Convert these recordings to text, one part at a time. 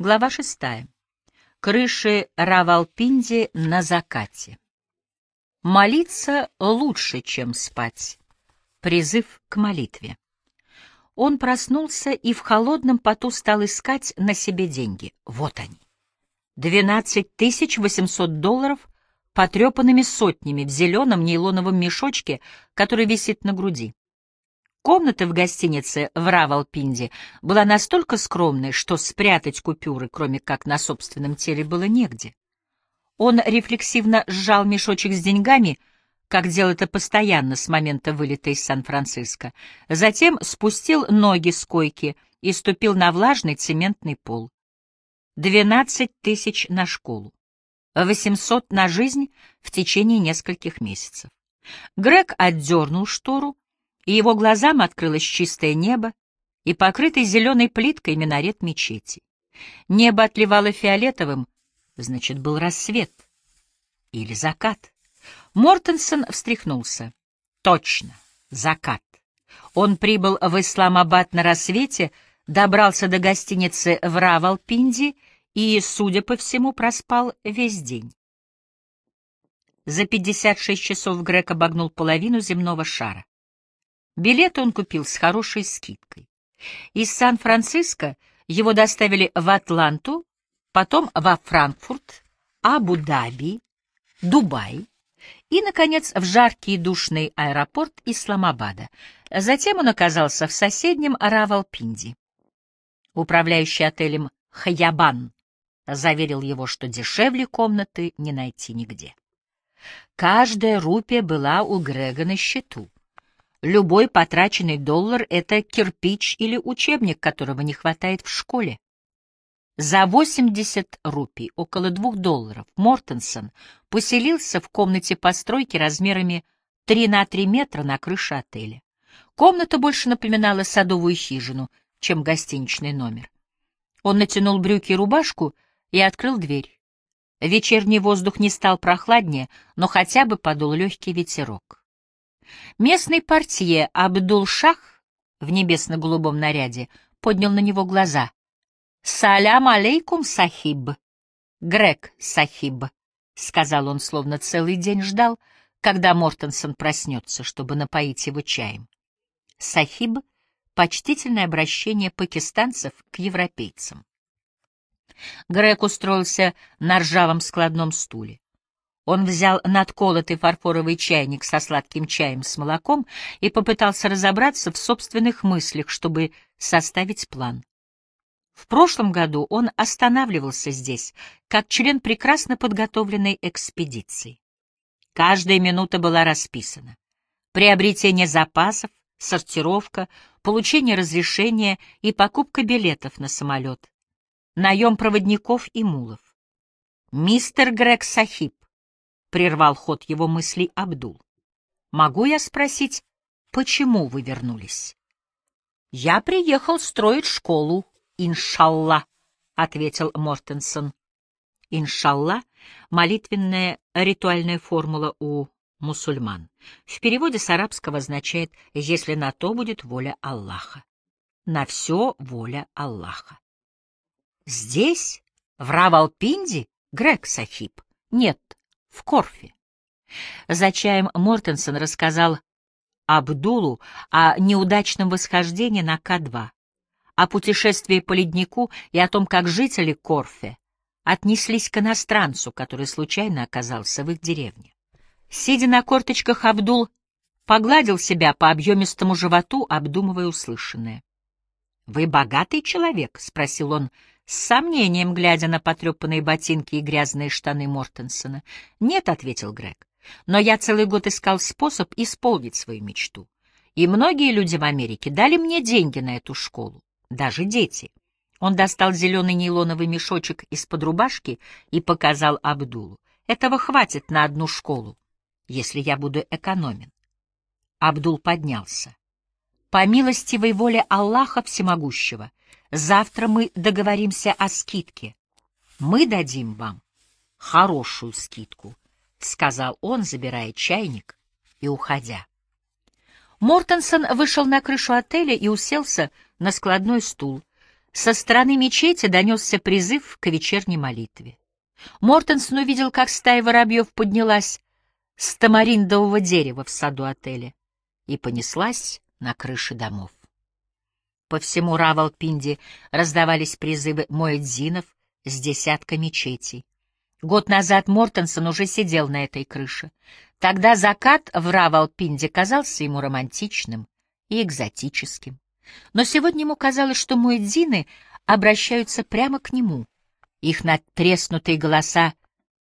Глава шестая. Крыши Равалпинди на закате. Молиться лучше, чем спать. Призыв к молитве. Он проснулся и в холодном поту стал искать на себе деньги. Вот они. Двенадцать тысяч восемьсот долларов потрепанными сотнями в зеленом нейлоновом мешочке, который висит на груди. Комната в гостинице в Равалпинде была настолько скромной, что спрятать купюры, кроме как на собственном теле, было негде. Он рефлексивно сжал мешочек с деньгами, как делал это постоянно с момента вылета из Сан-Франциско, затем спустил ноги с койки и ступил на влажный цементный пол. Двенадцать тысяч на школу. Восемьсот на жизнь в течение нескольких месяцев. Грег отдернул штору, и его глазам открылось чистое небо и покрытый зеленой плиткой минарет мечети. Небо отливало фиолетовым, значит, был рассвет или закат. Мортенсон встряхнулся. Точно, закат. Он прибыл в Исламабад на рассвете, добрался до гостиницы в Равалпинди и, судя по всему, проспал весь день. За 56 часов Грек обогнул половину земного шара. Билеты он купил с хорошей скидкой. Из Сан-Франциско его доставили в Атланту, потом во Франкфурт, Абу-Даби, Дубай и, наконец, в жаркий и душный аэропорт Исламабада. Затем он оказался в соседнем Равалпинди. Управляющий отелем Хаябан заверил его, что дешевле комнаты не найти нигде. Каждая рупия была у Грега на счету. Любой потраченный доллар — это кирпич или учебник, которого не хватает в школе. За 80 рупий, около двух долларов, Мортенсон поселился в комнате постройки размерами 3 на 3 метра на крыше отеля. Комната больше напоминала садовую хижину, чем гостиничный номер. Он натянул брюки и рубашку и открыл дверь. Вечерний воздух не стал прохладнее, но хотя бы подул легкий ветерок. Местный портье Абдул-Шах в небесно-голубом наряде поднял на него глаза. «Салям алейкум, сахиб!» «Грег, сахиб!» — сказал он, словно целый день ждал, когда Мортенсон проснется, чтобы напоить его чаем. «Сахиб» — почтительное обращение пакистанцев к европейцам. Грег устроился на ржавом складном стуле. Он взял надколотый фарфоровый чайник со сладким чаем с молоком и попытался разобраться в собственных мыслях, чтобы составить план. В прошлом году он останавливался здесь, как член прекрасно подготовленной экспедиции. Каждая минута была расписана. Приобретение запасов, сортировка, получение разрешения и покупка билетов на самолет, наем проводников и мулов. Мистер Грег Сахиб, — прервал ход его мыслей Абдул. «Могу я спросить, почему вы вернулись?» «Я приехал строить школу, иншалла», — ответил Мортенсон. «Иншалла» — молитвенная ритуальная формула у мусульман. В переводе с арабского означает «если на то будет воля Аллаха». На все воля Аллаха. Здесь, в Равалпинди, Грег Сахиб? Нет, в Корфе. За чаем Мортенсон рассказал Абдулу о неудачном восхождении на К-2, о путешествии по леднику и о том, как жители Корфе отнеслись к иностранцу, который случайно оказался в их деревне. Сидя на корточках, Абдул погладил себя по объемистому животу, обдумывая услышанное. «Вы богатый человек?» — спросил он, с сомнением глядя на потрепанные ботинки и грязные штаны Мортенсона. «Нет», — ответил Грег, — «но я целый год искал способ исполнить свою мечту. И многие люди в Америке дали мне деньги на эту школу, даже дети». Он достал зеленый нейлоновый мешочек из-под рубашки и показал Абдулу. «Этого хватит на одну школу, если я буду экономен». Абдул поднялся. «По милостивой воле Аллаха Всемогущего», Завтра мы договоримся о скидке. Мы дадим вам хорошую скидку, — сказал он, забирая чайник и уходя. Мортенсон вышел на крышу отеля и уселся на складной стул. Со стороны мечети донесся призыв к вечерней молитве. Мортенсон увидел, как стая воробьев поднялась с тамариндового дерева в саду отеля и понеслась на крыши домов. По всему Равалпинди раздавались призывы моэдзинов с десятка мечетей. Год назад Мортенсон уже сидел на этой крыше. Тогда закат в Равалпинде казался ему романтичным и экзотическим. Но сегодня ему казалось, что муэдзины обращаются прямо к нему. Их надтреснутые голоса,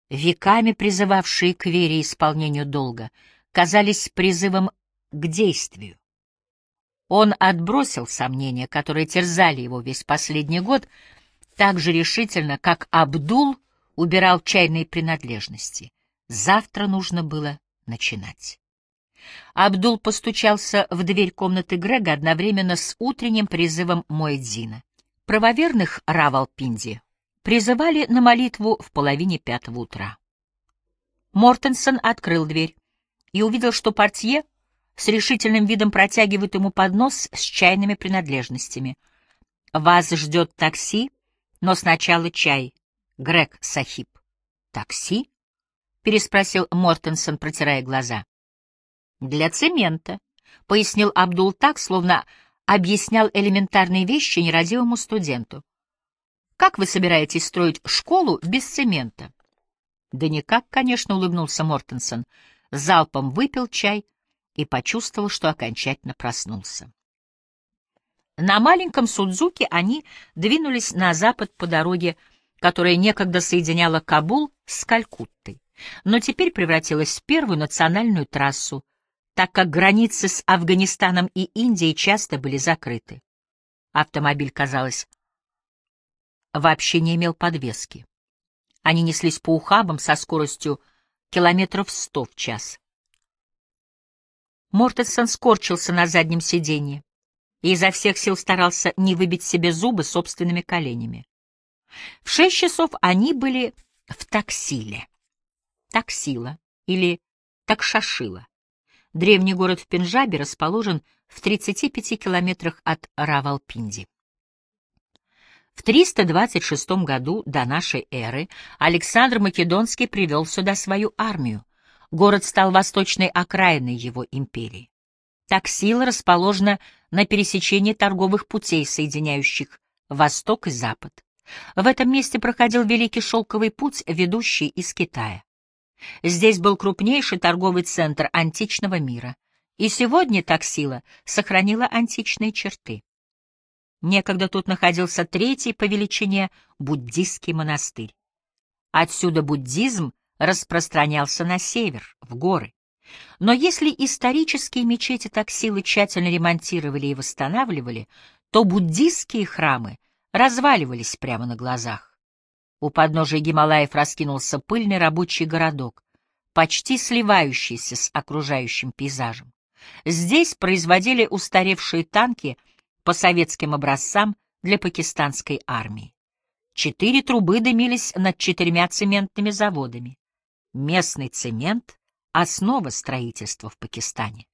веками призывавшие к вере и исполнению долга, казались призывом к действию. Он отбросил сомнения, которые терзали его весь последний год, так же решительно, как Абдул убирал чайные принадлежности. Завтра нужно было начинать. Абдул постучался в дверь комнаты Грега одновременно с утренним призывом Муэдзина. Правоверных Равалпинди призывали на молитву в половине пятого утра. Мортенсон открыл дверь и увидел, что портье с решительным видом протягивает ему поднос с чайными принадлежностями. «Вас ждет такси, но сначала чай, Грег Сахиб». «Такси?» — переспросил Мортенсон, протирая глаза. «Для цемента», — пояснил Абдул так, словно объяснял элементарные вещи нерадивому студенту. «Как вы собираетесь строить школу без цемента?» «Да никак, конечно», — улыбнулся Мортенсон. Залпом выпил чай и почувствовал, что окончательно проснулся. На маленьком Судзуке они двинулись на запад по дороге, которая некогда соединяла Кабул с Калькуттой, но теперь превратилась в первую национальную трассу, так как границы с Афганистаном и Индией часто были закрыты. Автомобиль, казалось, вообще не имел подвески. Они неслись по ухабам со скоростью километров сто в час. Мортенсон скорчился на заднем сиденье и изо всех сил старался не выбить себе зубы собственными коленями. В шесть часов они были в Таксиле. Таксила или Такшашила. Древний город в Пенджабе расположен в 35 километрах от Равалпинди. В 326 году до нашей эры Александр Македонский привел сюда свою армию. Город стал восточной окраиной его империи. Таксила расположена на пересечении торговых путей, соединяющих Восток и Запад. В этом месте проходил Великий Шелковый путь, ведущий из Китая. Здесь был крупнейший торговый центр античного мира, и сегодня Таксила сохранила античные черты. Некогда тут находился третий по величине буддийский монастырь. Отсюда буддизм распространялся на север, в горы. Но если исторические мечети Таксилы тщательно ремонтировали и восстанавливали, то буддийские храмы разваливались прямо на глазах. У подножия Гималаев раскинулся пыльный рабочий городок, почти сливающийся с окружающим пейзажем. Здесь производили устаревшие танки по советским образцам для пакистанской армии. Четыре трубы дымились над четырьмя цементными заводами. Местный цемент — основа строительства в Пакистане.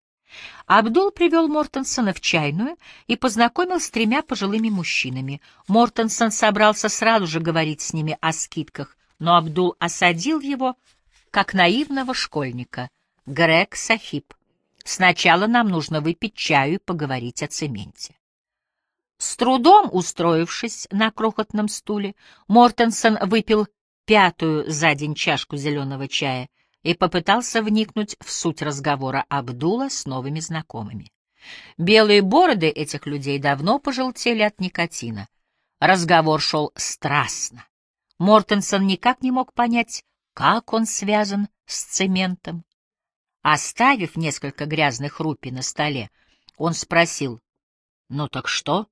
Абдул привел Мортенсона в чайную и познакомил с тремя пожилыми мужчинами. Мортенсон собрался сразу же говорить с ними о скидках, но Абдул осадил его, как наивного школьника. «Грег Сахиб, сначала нам нужно выпить чаю и поговорить о цементе». С трудом устроившись на крохотном стуле, Мортенсон выпил пятую за день чашку зеленого чая — и попытался вникнуть в суть разговора Абдула с новыми знакомыми. Белые бороды этих людей давно пожелтели от никотина. Разговор шел страстно. Мортенсон никак не мог понять, как он связан с цементом. Оставив несколько грязных рупий на столе, он спросил, «Ну так что?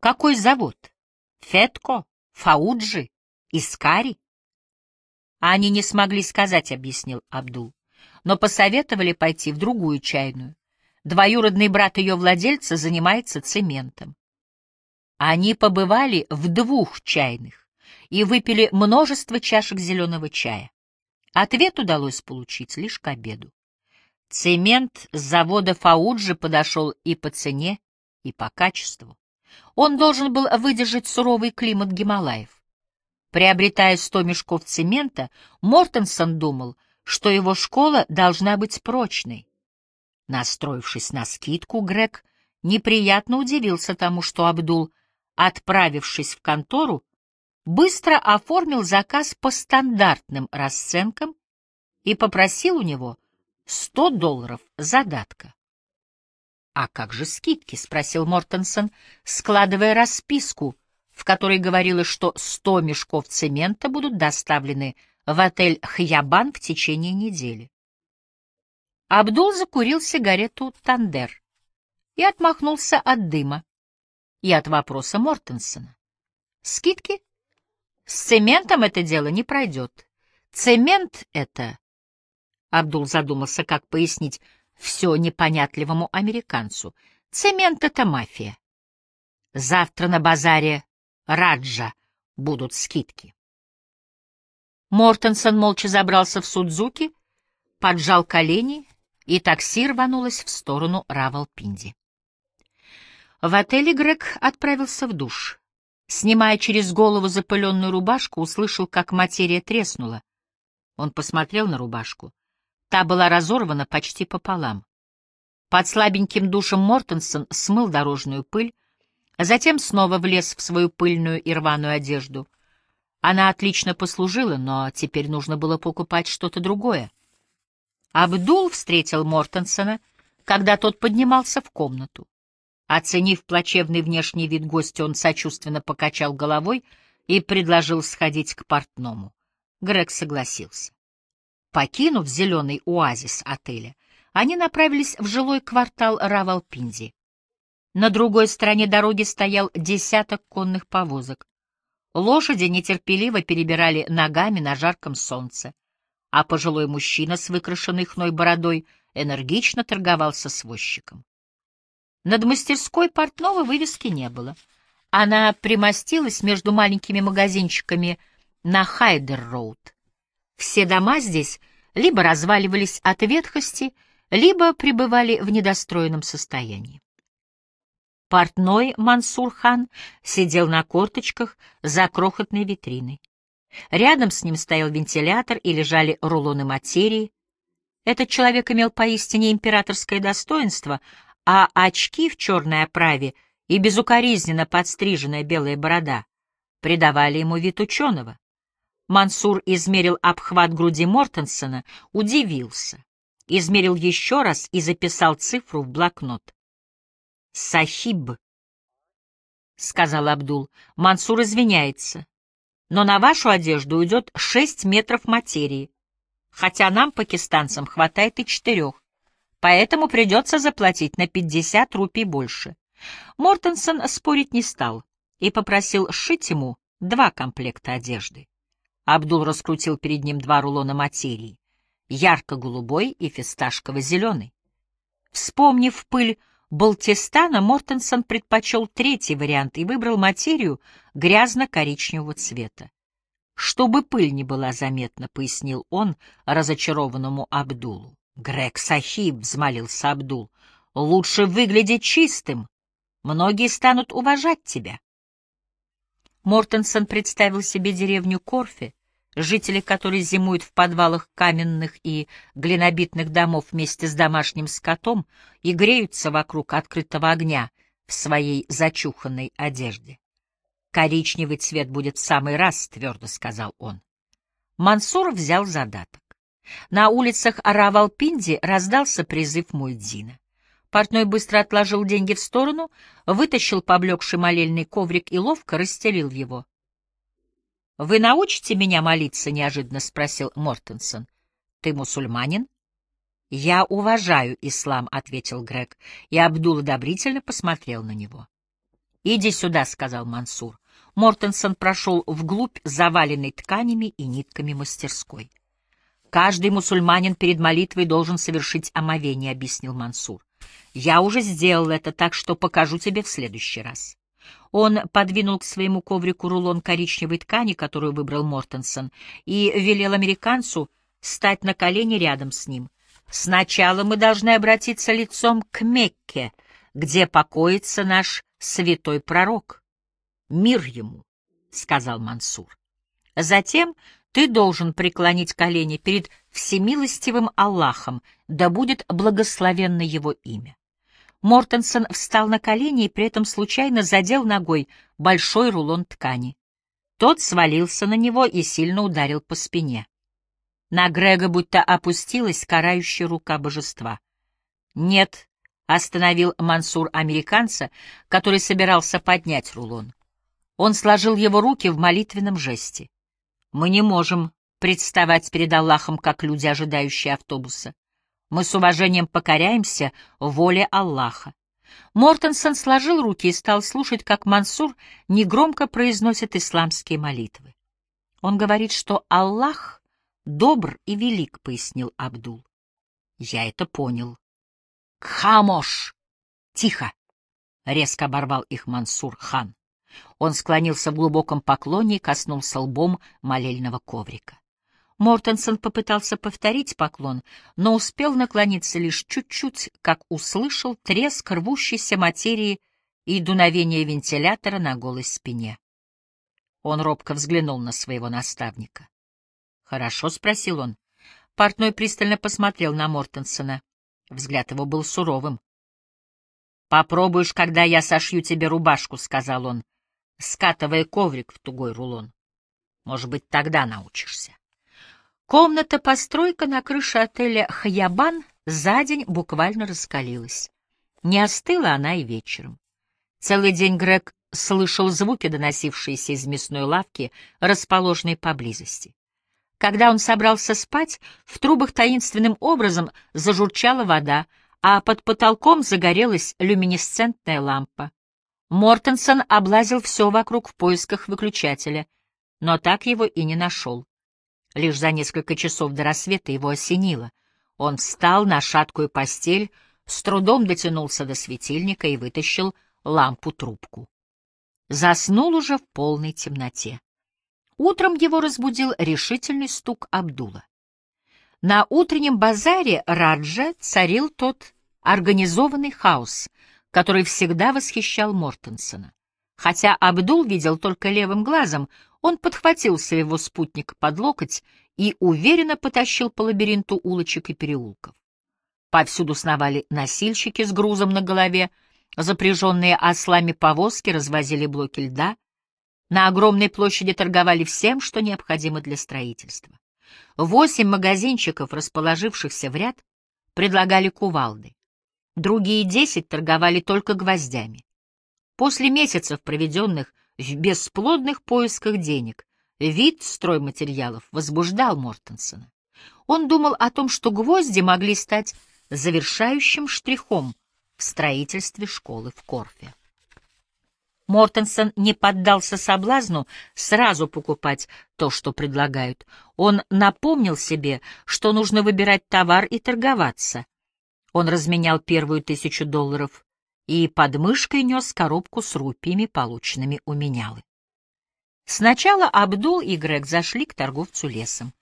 Какой завод? Фетко? Фауджи? Искари?» Они не смогли сказать, — объяснил Абдул, — но посоветовали пойти в другую чайную. Двоюродный брат ее владельца занимается цементом. Они побывали в двух чайных и выпили множество чашек зеленого чая. Ответ удалось получить лишь к обеду. Цемент с завода Фауджи подошел и по цене, и по качеству. Он должен был выдержать суровый климат Гималаев. Приобретая сто мешков цемента, Мортенсон думал, что его школа должна быть прочной. Настроившись на скидку, Грег неприятно удивился тому, что Абдул, отправившись в контору, быстро оформил заказ по стандартным расценкам и попросил у него 100 долларов задатка. «А как же скидки?» — спросил Мортенсон, складывая расписку, в которой говорилось, что 100 мешков цемента будут доставлены в отель «Хьябан» в течение недели. Абдул закурил сигарету «Тандер» и отмахнулся от дыма и от вопроса Мортенсона. «Скидки? С цементом это дело не пройдет. Цемент — это...» Абдул задумался, как пояснить все непонятливому американцу. «Цемент — это мафия. Завтра на базаре Раджа будут скидки». Мортенсон молча забрался в Судзуки, поджал колени, и такси рванулось в сторону Равалпинди. В отеле Грег отправился в душ. Снимая через голову запыленную рубашку, услышал, как материя треснула. Он посмотрел на рубашку. Та была разорвана почти пополам. Под слабеньким душем Мортенсон смыл дорожную пыль, затем снова влез в свою пыльную и рваную одежду. Она отлично послужила, но теперь нужно было покупать что-то другое. Абдул встретил Мортенсона, когда тот поднимался в комнату. Оценив плачевный внешний вид гостя, он сочувственно покачал головой и предложил сходить к портному. Грег согласился. Покинув зеленый оазис отеля, они направились в жилой квартал Равалпинди. На другой стороне дороги стоял десяток конных повозок. Лошади нетерпеливо перебирали ногами на жарком солнце, а пожилой мужчина с выкрашенной хной бородой энергично торговался с возчиком. Над мастерской портного вывески не было. Она примостилась между маленькими магазинчиками на Хайдер-роуд. Все дома здесь либо разваливались от ветхости, либо пребывали в недостроенном состоянии. Портной Мансур-хан сидел на корточках за крохотной витриной. Рядом с ним стоял вентилятор и лежали рулоны материи. Этот человек имел поистине императорское достоинство, а очки в черной оправе и безукоризненно подстриженная белая борода придавали ему вид ученого. Мансур измерил обхват груди Мортенсона, удивился, измерил еще раз и записал цифру в блокнот. «Сахиб», — сказал Абдул, — «Мансур извиняется, но на вашу одежду уйдет шесть метров материи, хотя нам, пакистанцам, хватает и четырех поэтому придется заплатить на 50 рупий больше. Мортенсон спорить не стал и попросил сшить ему два комплекта одежды. Абдул раскрутил перед ним два рулона материи, ярко-голубой и фисташково-зеленый. Вспомнив пыль Балтистана, Мортенсон предпочел третий вариант и выбрал материю грязно-коричневого цвета. «Чтобы пыль не была заметна», — пояснил он разочарованному Абдулу. Грег Сахиб, — взмолился Абдул, — лучше выглядеть чистым. Многие станут уважать тебя. Мортенсон представил себе деревню Корфе, жители которой зимуют в подвалах каменных и глинобитных домов вместе с домашним скотом и греются вокруг открытого огня в своей зачуханной одежде. «Коричневый цвет будет в самый раз», — твердо сказал он. Мансур взял задаток. На улицах Аравалпинди раздался призыв Муэдзина. Портной быстро отложил деньги в сторону, вытащил поблекший молельный коврик и ловко расстелил его. — Вы научите меня молиться? — неожиданно спросил Мортенсон. — Ты мусульманин? — Я уважаю ислам, — ответил Грег, и Абдул одобрительно посмотрел на него. — Иди сюда, — сказал Мансур. Мортенсон прошел вглубь заваленной тканями и нитками мастерской. — Каждый мусульманин перед молитвой должен совершить омовение, — объяснил Мансур. Я уже сделал это, так что покажу тебе в следующий раз. Он подвинул к своему коврику рулон коричневой ткани, которую выбрал Мортенсон, и велел американцу стать на колени рядом с ним. «Сначала мы должны обратиться лицом к Мекке», где покоится наш святой пророк. Мир ему, — сказал Мансур. Затем ты должен преклонить колени перед всемилостивым Аллахом, да будет благословенно его имя. Мортенсон встал на колени и при этом случайно задел ногой большой рулон ткани. Тот свалился на него и сильно ударил по спине. На Грега будто опустилась карающая рука божества. «Нет», — остановил Мансур американца, который собирался поднять рулон. Он сложил его руки в молитвенном жесте. «Мы не можем представать перед Аллахом, как люди, ожидающие автобуса. Мы с уважением покоряемся воле Аллаха. Мортенсон сложил руки и стал слушать, как Мансур негромко произносит исламские молитвы. Он говорит, что Аллах добр и велик, — пояснил Абдул. Я это понял. Хамош! Тихо! — резко оборвал их Мансур хан. Он склонился в глубоком поклоне и коснулся лбом молельного коврика. Мортенсон попытался повторить поклон, но успел наклониться лишь чуть-чуть, как услышал треск рвущейся материи и дуновение вентилятора на голой спине. Он робко взглянул на своего наставника. «Хорошо?» — спросил он. Портной пристально посмотрел на Мортенсона. Взгляд его был суровым. «Попробуешь, когда я сошью тебе рубашку», — сказал он, скатывая коврик в тугой рулон. «Может быть, тогда научишься». Комната-постройка на крыше отеля «Хаябан» за день буквально раскалилась. Не остыла она и вечером. Целый день Грег слышал звуки, доносившиеся из мясной лавки, расположенной поблизости. Когда он собрался спать, в трубах таинственным образом зажурчала вода, а под потолком загорелась люминесцентная лампа. Мортенсон облазил все вокруг в поисках выключателя, но так его и не нашел. Лишь за несколько часов до рассвета его осенило. Он встал на шаткую постель, с трудом дотянулся до светильника и вытащил лампу-трубку. Заснул уже в полной темноте. Утром его разбудил решительный стук Абдула. На утреннем базаре Раджа царил тот организованный хаос, который всегда восхищал Мортенсона. Хотя Абдул видел только левым глазом, он подхватил своего спутника под локоть и уверенно потащил по лабиринту улочек и переулков. Повсюду сновали носильщики с грузом на голове, запряженные ослами повозки развозили блоки льда. На огромной площади торговали всем, что необходимо для строительства. Восемь магазинчиков, расположившихся в ряд, предлагали кувалды. Другие десять торговали только гвоздями. После месяцев, проведенных в бесплодных поисках денег, вид стройматериалов возбуждал Мортенсона. Он думал о том, что гвозди могли стать завершающим штрихом в строительстве школы в Корфе. Мортенсон не поддался соблазну сразу покупать то, что предлагают. Он напомнил себе, что нужно выбирать товар и торговаться. Он разменял первую тысячу долларов и под мышкой нес коробку с рупиями, полученными у менялы. Сначала Абдул и Грег зашли к торговцу лесом.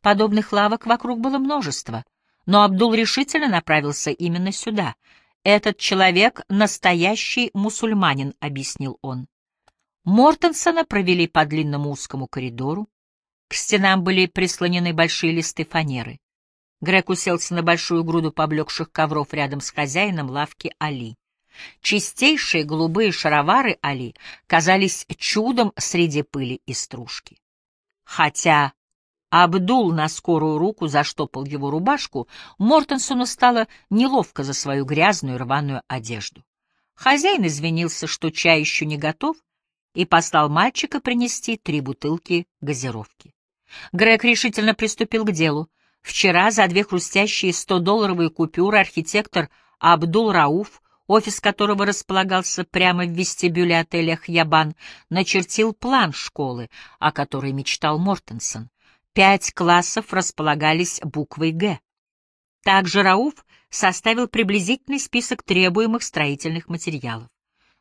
Подобных лавок вокруг было множество, но Абдул решительно направился именно сюда. «Этот человек — настоящий мусульманин», — объяснил он. Мортенсона провели по длинному узкому коридору. К стенам были прислонены большие листы фанеры. Грег уселся на большую груду поблекших ковров рядом с хозяином лавки Али. Чистейшие голубые шаровары Али казались чудом среди пыли и стружки. Хотя Абдул на скорую руку заштопал его рубашку, Мортенсону стало неловко за свою грязную рваную одежду. Хозяин извинился, что чай еще не готов, и послал мальчика принести три бутылки газировки. Грег решительно приступил к делу. Вчера за две хрустящие 100-долларовые купюры архитектор Абдул Рауф офис которого располагался прямо в вестибюле отеля «Хьябан», начертил план школы, о которой мечтал Мортенсон. Пять классов располагались буквой «Г». Также Рауф составил приблизительный список требуемых строительных материалов.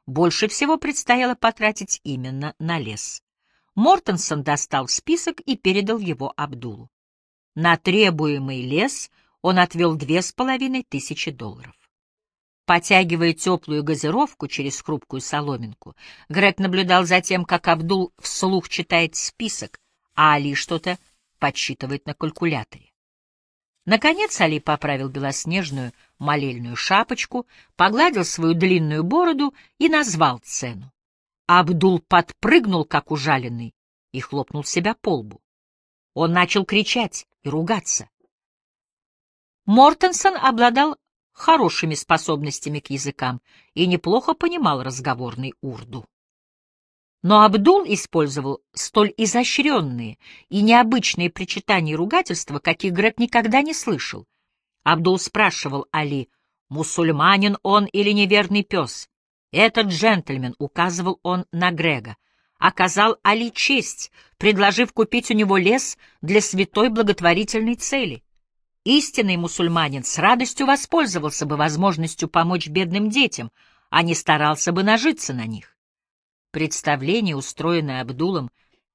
Больше всего предстояло потратить именно на лес. Мортенсон достал список и передал его Абдулу. На требуемый лес он отвел две с половиной тысячи долларов. Потягивая теплую газировку через хрупкую соломинку, Грег наблюдал за тем, как Абдул вслух читает список, а Али что-то подсчитывает на калькуляторе. Наконец Али поправил белоснежную молельную шапочку, погладил свою длинную бороду и назвал цену. Абдул подпрыгнул, как ужаленный, и хлопнул себя по лбу. Он начал кричать и ругаться. Мортенсон обладал хорошими способностями к языкам и неплохо понимал разговорный урду. Но Абдул использовал столь изощренные и необычные причитания и ругательства, каких Грег никогда не слышал. Абдул спрашивал Али, мусульманин он или неверный пес. Этот джентльмен, указывал он на Грега, оказал Али честь, предложив купить у него лес для святой благотворительной цели. Истинный мусульманин с радостью воспользовался бы возможностью помочь бедным детям, а не старался бы нажиться на них. Представление, устроенное Абдулом,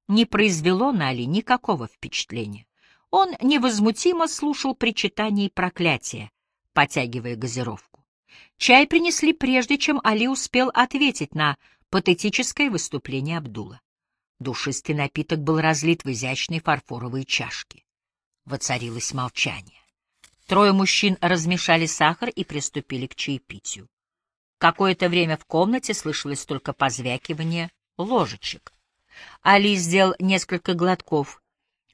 не произвело на Али никакого впечатления. Он невозмутимо слушал причитания и проклятия, потягивая газировку. Чай принесли прежде, чем Али успел ответить на патетическое выступление Абдула. Душистый напиток был разлит в изящные фарфоровые чашки. Воцарилось молчание. Трое мужчин размешали сахар и приступили к чаепитию. Какое-то время в комнате слышалось только позвякивание ложечек. Али сделал несколько глотков,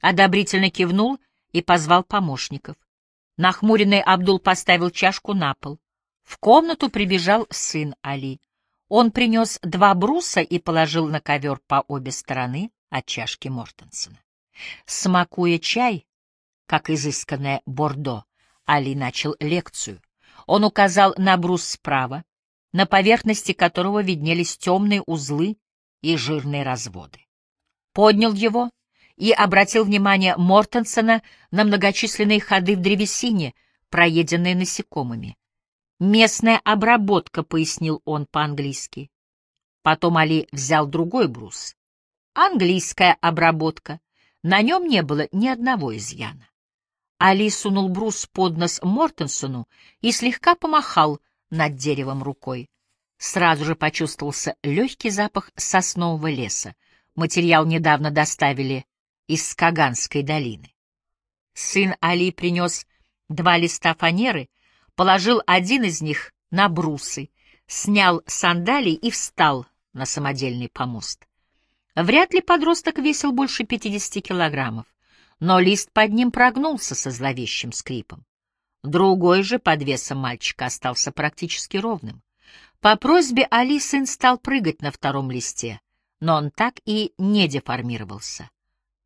одобрительно кивнул и позвал помощников. Нахмуренный Абдул поставил чашку на пол. В комнату прибежал сын Али. Он принес два бруса и положил на ковер по обе стороны от чашки Мортенсона. Смакуя чай, как изысканное бордо, Али начал лекцию. Он указал на брус справа, на поверхности которого виднелись темные узлы и жирные разводы. Поднял его и обратил внимание Мортенсона на многочисленные ходы в древесине, проеденные насекомыми. «Местная обработка», — пояснил он по-английски. Потом Али взял другой брус. Английская обработка. На нем не было ни одного изъяна. Али сунул брус под нос Мортенсону и слегка помахал над деревом рукой. Сразу же почувствовался легкий запах соснового леса. Материал недавно доставили из Скаганской долины. Сын Али принес два листа фанеры, положил один из них на брусы, снял сандалии и встал на самодельный помост. Вряд ли подросток весил больше 50 килограммов но лист под ним прогнулся со зловещим скрипом. Другой же под весом мальчика остался практически ровным. По просьбе Али сын стал прыгать на втором листе, но он так и не деформировался.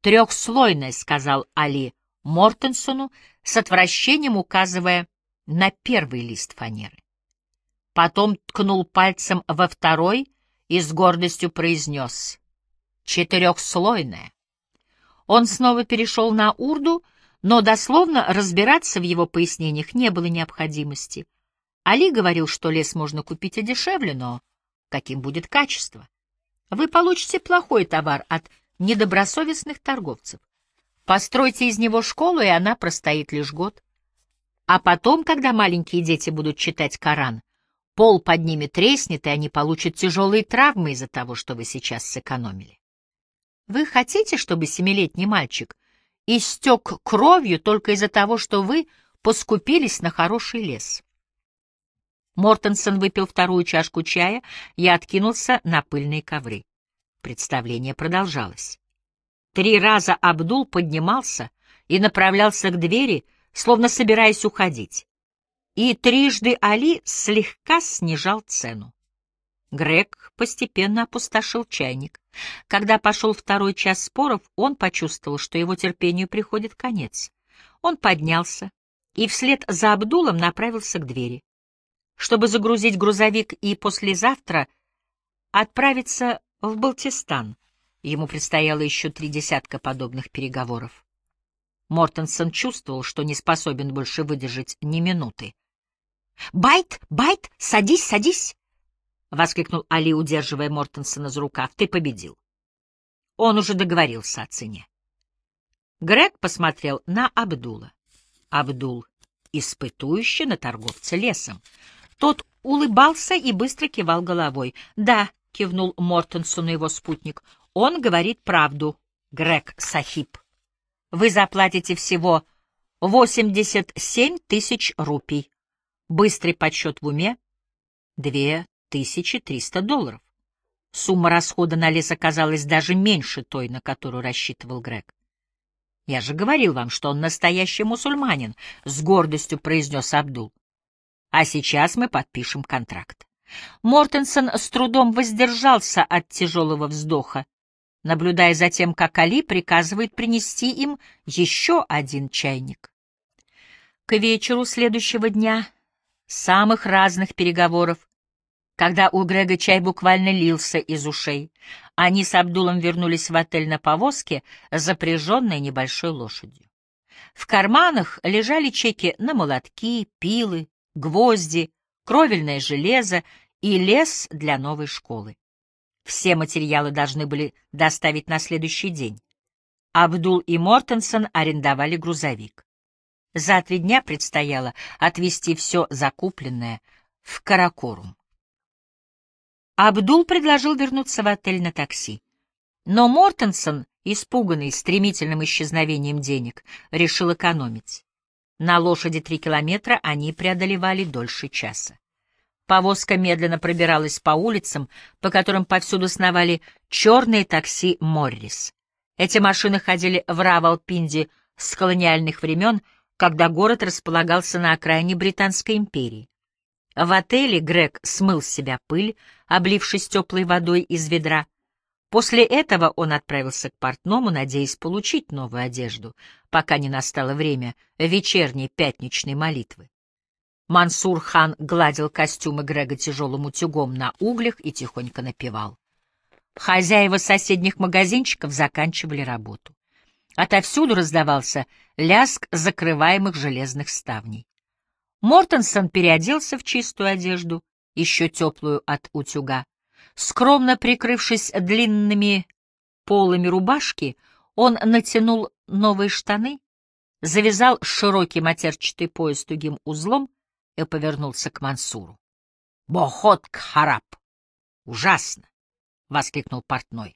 «Трехслойное», — сказал Али Мортенсону, с отвращением указывая на первый лист фанеры. Потом ткнул пальцем во второй и с гордостью произнес «четырехслойное». Он снова перешел на урду, но дословно разбираться в его пояснениях не было необходимости. Али говорил, что лес можно купить и дешевле, но каким будет качество? Вы получите плохой товар от недобросовестных торговцев. Постройте из него школу, и она простоит лишь год. А потом, когда маленькие дети будут читать Коран, пол под ними треснет, и они получат тяжелые травмы из-за того, что вы сейчас сэкономили. Вы хотите, чтобы семилетний мальчик истек кровью только из-за того, что вы поскупились на хороший лес? Мортенсон выпил вторую чашку чая и откинулся на пыльные ковры. Представление продолжалось. Три раза Абдул поднимался и направлялся к двери, словно собираясь уходить. И трижды Али слегка снижал цену. Грег постепенно опустошил чайник. Когда пошел второй час споров, он почувствовал, что его терпению приходит конец. Он поднялся и вслед за Абдулом направился к двери. Чтобы загрузить грузовик и послезавтра отправиться в Балтистан. Ему предстояло еще три десятка подобных переговоров. Мортенсон чувствовал, что не способен больше выдержать ни минуты. «Байт! Байт! Садись, садись!» — воскликнул Али, удерживая Мортенсона за рукав. — Ты победил. Он уже договорился о цене. Грег посмотрел на Абдула. Абдул испытующе на торговца лесом. Тот улыбался и быстро кивал головой. «Да», — кивнул Мортенсону его спутник, — «он говорит правду, Грег Сахиб. Вы заплатите всего 87 тысяч рупий. Быстрый подсчет в уме — 2300 долларов. Сумма расхода на лес оказалась даже меньше той, на которую рассчитывал Грег. «Я же говорил вам, что он настоящий мусульманин», — с гордостью произнес Абдул. «А сейчас мы подпишем контракт». Мортенсон с трудом воздержался от тяжелого вздоха, наблюдая за тем, как Али приказывает принести им еще один чайник. К вечеру следующего дня самых разных переговоров, когда у Грега чай буквально лился из ушей, они с Абдулом вернулись в отель на повозке, запряженной небольшой лошадью. В карманах лежали чеки на молотки, пилы, гвозди, кровельное железо и лес для новой школы. Все материалы должны были доставить на следующий день. Абдул и Мортенсон арендовали грузовик. За три дня предстояло отвезти все закупленное в Каракорум. Абдул предложил вернуться в отель на такси. Но Мортенсон, испуганный стремительным исчезновением денег, решил экономить. На лошади три километра они преодолевали дольше часа. Повозка медленно пробиралась по улицам, по которым повсюду сновали черные такси «Моррис». Эти машины ходили в Равалпинди с колониальных времен, когда город располагался на окраине Британской империи. В отеле Грег смыл с себя пыль, облившись теплой водой из ведра. После этого он отправился к портному, надеясь получить новую одежду, пока не настало время вечерней пятничной молитвы. Мансур хан гладил костюмы Грега тяжелым утюгом на углях и тихонько напевал. Хозяева соседних магазинчиков заканчивали работу. Отовсюду раздавался ляск закрываемых железных ставней. Мортенсон переоделся в чистую одежду, еще теплую от утюга. Скромно прикрывшись длинными полами рубашки, он натянул новые штаны, завязал широкий матерчатый пояс тугим узлом и повернулся к Мансуру. — Бохот хараб! Ужасно! — воскликнул портной.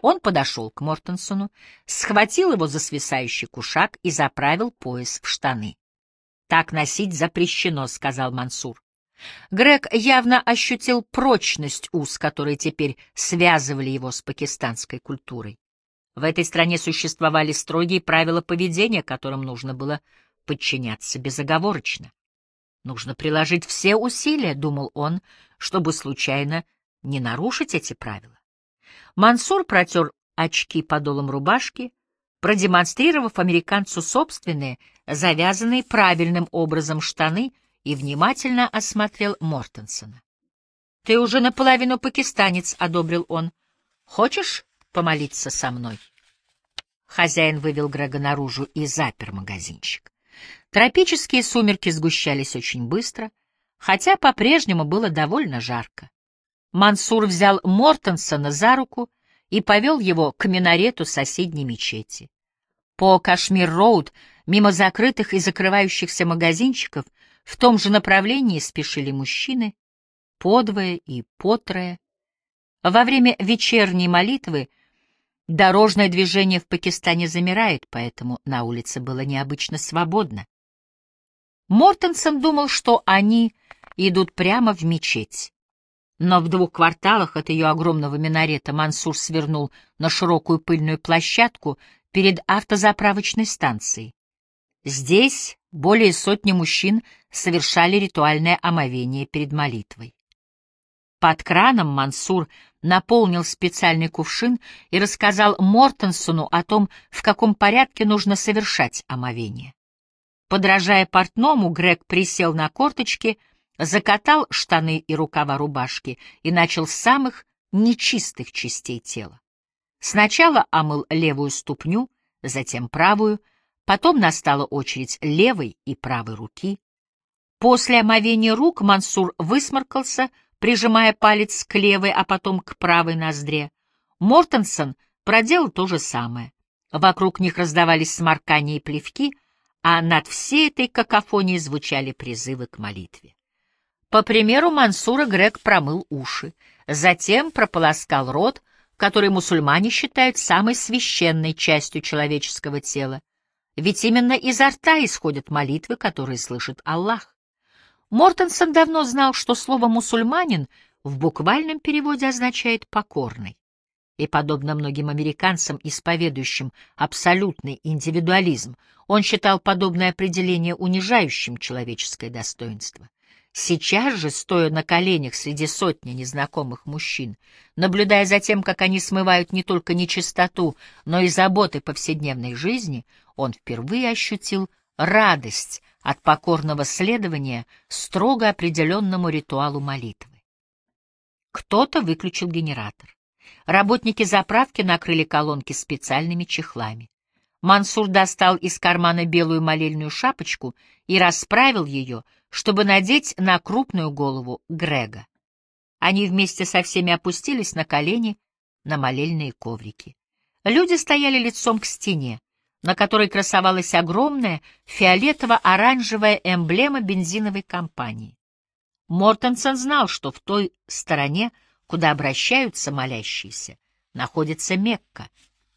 Он подошел к Мортенсону, схватил его за свисающий кушак и заправил пояс в штаны. — Так носить запрещено, — сказал Мансур. Грег явно ощутил прочность уз, которые теперь связывали его с пакистанской культурой. В этой стране существовали строгие правила поведения, которым нужно было подчиняться безоговорочно. Нужно приложить все усилия, — думал он, — чтобы случайно не нарушить эти правила. Мансур протер очки подолом рубашки, продемонстрировав американцу собственные, завязанные правильным образом штаны, и внимательно осмотрел Мортенсона. — Ты уже наполовину пакистанец, — одобрил он. — Хочешь помолиться со мной? Хозяин вывел Грега наружу и запер магазинчик. Тропические сумерки сгущались очень быстро, хотя по-прежнему было довольно жарко. Мансур взял Мортенсона за руку и повел его к минарету соседней мечети. По Кашмир-Роуд, мимо закрытых и закрывающихся магазинчиков, в том же направлении спешили мужчины, подвое и потрое. Во время вечерней молитвы дорожное движение в Пакистане замирает, поэтому на улице было необычно свободно. Мортенсон думал, что они идут прямо в мечеть. Но в двух кварталах от ее огромного минарета Мансур свернул на широкую пыльную площадку перед автозаправочной станцией. Здесь более сотни мужчин совершали ритуальное омовение перед молитвой. Под краном Мансур наполнил специальный кувшин и рассказал Мортенсону о том, в каком порядке нужно совершать омовение. Подражая портному, Грег присел на корточки, закатал штаны и рукава рубашки и начал с самых нечистых частей тела. Сначала омыл левую ступню, затем правую, потом настала очередь левой и правой руки. После омовения рук Мансур высморкался, прижимая палец к левой, а потом к правой ноздре. Мортенсон проделал то же самое. Вокруг них раздавались сморкания и плевки — а над всей этой какофонией звучали призывы к молитве. По примеру Мансура Грег промыл уши, затем прополоскал рот, который мусульмане считают самой священной частью человеческого тела. Ведь именно изо рта исходят молитвы, которые слышит Аллах. Мортенсон давно знал, что слово «мусульманин» в буквальном переводе означает «покорный». И, подобно многим американцам, исповедующим абсолютный индивидуализм, он считал подобное определение унижающим человеческое достоинство. Сейчас же, стоя на коленях среди сотни незнакомых мужчин, наблюдая за тем, как они смывают не только нечистоту, но и заботы повседневной жизни, он впервые ощутил радость от покорного следования строго определенному ритуалу молитвы. Кто-то выключил генератор. Работники заправки накрыли колонки специальными чехлами. Мансур достал из кармана белую молельную шапочку и расправил ее, чтобы надеть на крупную голову Грега. Они вместе со всеми опустились на колени на молельные коврики. Люди стояли лицом к стене, на которой красовалась огромная фиолетово-оранжевая эмблема бензиновой компании. Мортенсон знал, что в той стороне, куда обращаются молящиеся, находится Мекка,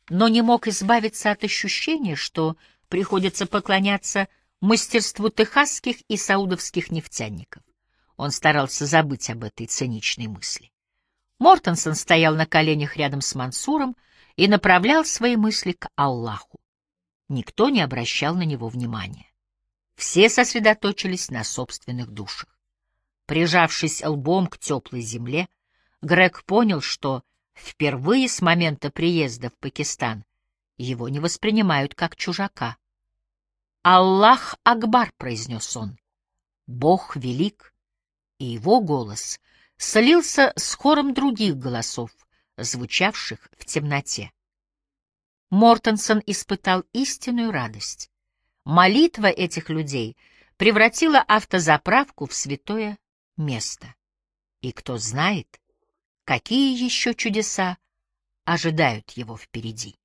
но не мог избавиться от ощущения, что приходится поклоняться мастерству техасских и саудовских нефтяников. Он старался забыть об этой циничной мысли. Мортенсон стоял на коленях рядом с Мансуром и направлял свои мысли к Аллаху. Никто не обращал на него внимания. Все сосредоточились на собственных душах. Прижавшись лбом к теплой земле, Грег понял, что впервые с момента приезда в Пакистан его не воспринимают как чужака. «Аллах Акбар», — произнес он, — «Бог велик», и его голос слился с хором других голосов, звучавших в темноте. Мортенсон испытал истинную радость. Молитва этих людей превратила автозаправку в святое место. И кто знает, какие еще чудеса ожидают его впереди.